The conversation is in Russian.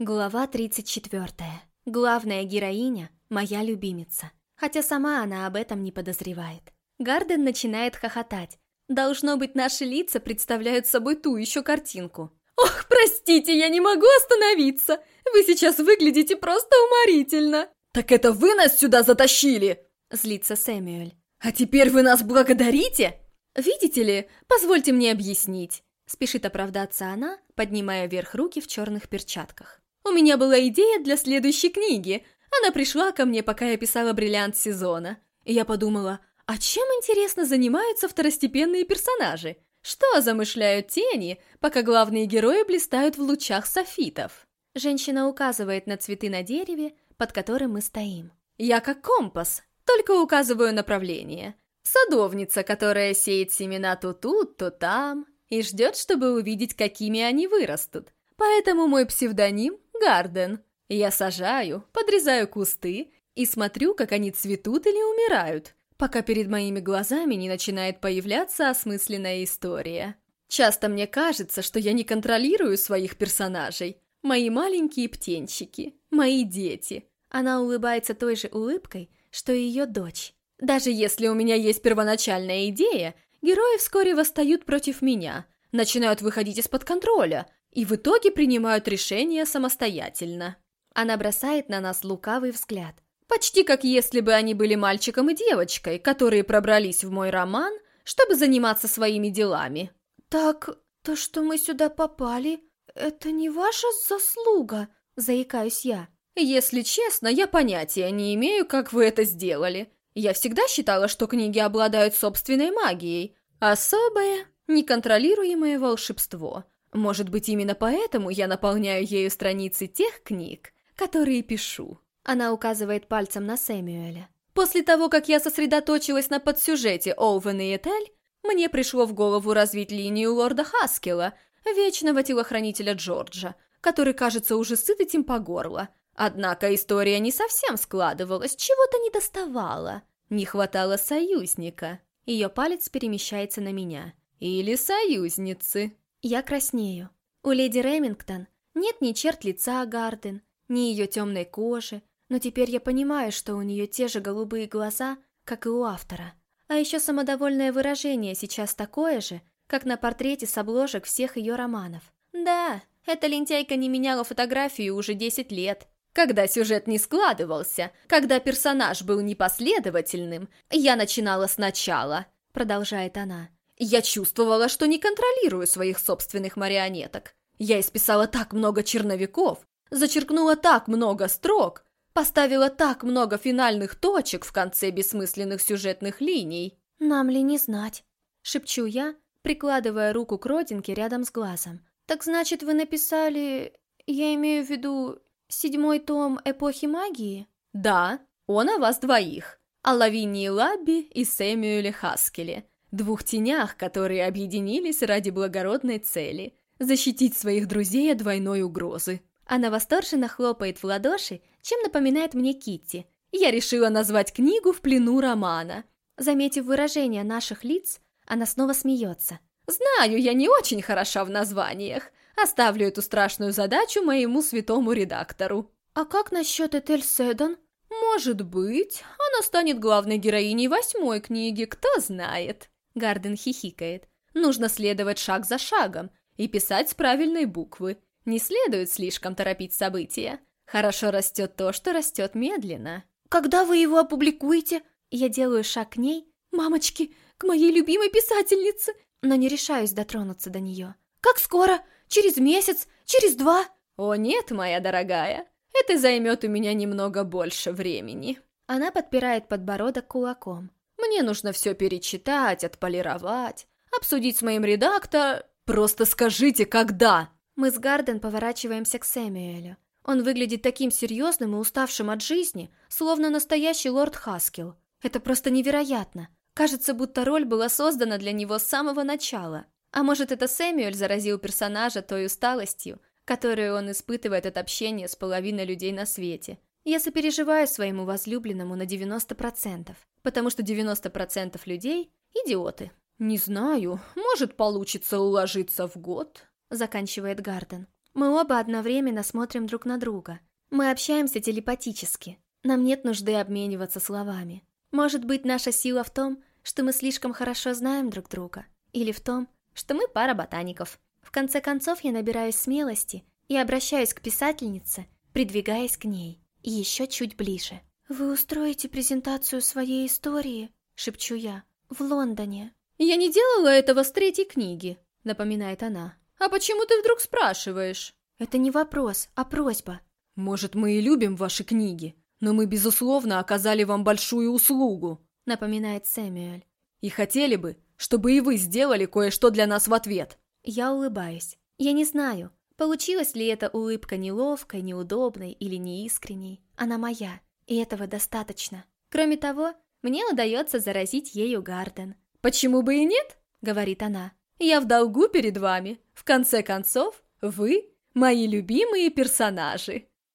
Глава 34. Главная героиня – моя любимица. Хотя сама она об этом не подозревает. Гарден начинает хохотать. Должно быть, наши лица представляют собой ту еще картинку. «Ох, простите, я не могу остановиться! Вы сейчас выглядите просто уморительно!» «Так это вы нас сюда затащили?» – злится Сэмюэль. «А теперь вы нас благодарите?» «Видите ли, позвольте мне объяснить», – спешит оправдаться она, поднимая вверх руки в черных перчатках. У меня была идея для следующей книги. Она пришла ко мне, пока я писала «Бриллиант сезона». И я подумала, а чем, интересно, занимаются второстепенные персонажи? Что замышляют тени, пока главные герои блистают в лучах софитов? Женщина указывает на цветы на дереве, под которым мы стоим. Я как компас, только указываю направление. Садовница, которая сеет семена то тут, то там, и ждет, чтобы увидеть, какими они вырастут. Поэтому мой псевдоним Гарден. Я сажаю, подрезаю кусты и смотрю, как они цветут или умирают, пока перед моими глазами не начинает появляться осмысленная история. Часто мне кажется, что я не контролирую своих персонажей. Мои маленькие птенчики, мои дети. Она улыбается той же улыбкой, что и ее дочь. Даже если у меня есть первоначальная идея, герои вскоре восстают против меня, начинают выходить из-под контроля, и в итоге принимают решения самостоятельно. Она бросает на нас лукавый взгляд. Почти как если бы они были мальчиком и девочкой, которые пробрались в мой роман, чтобы заниматься своими делами. «Так, то, что мы сюда попали, это не ваша заслуга», — заикаюсь я. «Если честно, я понятия не имею, как вы это сделали. Я всегда считала, что книги обладают собственной магией. Особое, неконтролируемое волшебство. Может быть, именно поэтому я наполняю ею страницы тех книг, которые пишу. Она указывает пальцем на Сэмюэля. После того, как я сосредоточилась на подсюжете Оуэн и Этель, мне пришло в голову развить линию лорда Хаскела, вечного телохранителя Джорджа, который, кажется, уже сыт этим по горло. Однако история не совсем складывалась, чего-то не доставало. Не хватало союзника. Ее палец перемещается на меня. Или союзницы. Я краснею. У леди Ремингтон нет ни черт лица Гарден, ни ее темной кожи, но теперь я понимаю, что у нее те же голубые глаза, как и у автора. А еще самодовольное выражение сейчас такое же, как на портрете с обложек всех ее романов. Да, эта лентяйка не меняла фотографию уже 10 лет. Когда сюжет не складывался, когда персонаж был непоследовательным, я начинала сначала, продолжает она. Я чувствовала, что не контролирую своих собственных марионеток. Я исписала так много черновиков, зачеркнула так много строк, поставила так много финальных точек в конце бессмысленных сюжетных линий. «Нам ли не знать?» — шепчу я, прикладывая руку к родинке рядом с глазом. «Так значит, вы написали... Я имею в виду... Седьмой том эпохи магии?» «Да, он о вас двоих. О Лавинии Лабби и Сэмюэле Хаскеле двух тенях, которые объединились ради благородной цели – защитить своих друзей от двойной угрозы. Она восторженно хлопает в ладоши, чем напоминает мне Китти. Я решила назвать книгу «В плену романа». Заметив выражение наших лиц, она снова смеется. «Знаю, я не очень хороша в названиях. Оставлю эту страшную задачу моему святому редактору». «А как насчет Этель Седон?» «Может быть, она станет главной героиней восьмой книги, кто знает». Гарден хихикает. Нужно следовать шаг за шагом и писать с правильной буквы. Не следует слишком торопить события. Хорошо растет то, что растет медленно. Когда вы его опубликуете? Я делаю шаг к ней. Мамочки, к моей любимой писательнице. Но не решаюсь дотронуться до нее. Как скоро? Через месяц? Через два? О нет, моя дорогая. Это займет у меня немного больше времени. Она подпирает подбородок кулаком. Мне нужно все перечитать, отполировать, обсудить с моим редактором. Просто скажите, когда!» Мы с Гарден поворачиваемся к Сэмюэлю. Он выглядит таким серьезным и уставшим от жизни, словно настоящий лорд Хаскел. Это просто невероятно. Кажется, будто роль была создана для него с самого начала. А может, это Сэмюэль заразил персонажа той усталостью, которую он испытывает от общения с половиной людей на свете. Я сопереживаю своему возлюбленному на 90%, потому что 90% людей – идиоты. «Не знаю, может, получится уложиться в год», – заканчивает Гарден. Мы оба одновременно смотрим друг на друга. Мы общаемся телепатически. Нам нет нужды обмениваться словами. Может быть, наша сила в том, что мы слишком хорошо знаем друг друга. Или в том, что мы пара ботаников. В конце концов, я набираюсь смелости и обращаюсь к писательнице, придвигаясь к ней. И еще чуть ближе. «Вы устроите презентацию своей истории?» — шепчу я. «В Лондоне». «Я не делала этого с третьей книги», — напоминает она. «А почему ты вдруг спрашиваешь?» «Это не вопрос, а просьба». «Может, мы и любим ваши книги, но мы, безусловно, оказали вам большую услугу», — напоминает Сэмюэль. «И хотели бы, чтобы и вы сделали кое-что для нас в ответ». Я улыбаюсь. Я не знаю, получилась ли эта улыбка неловкой, неудобной или неискренней. Она моя, и этого достаточно. Кроме того, мне удается заразить ею Гарден. «Почему бы и нет?» — говорит она. «Я в долгу перед вами. В конце концов, вы — мои любимые персонажи».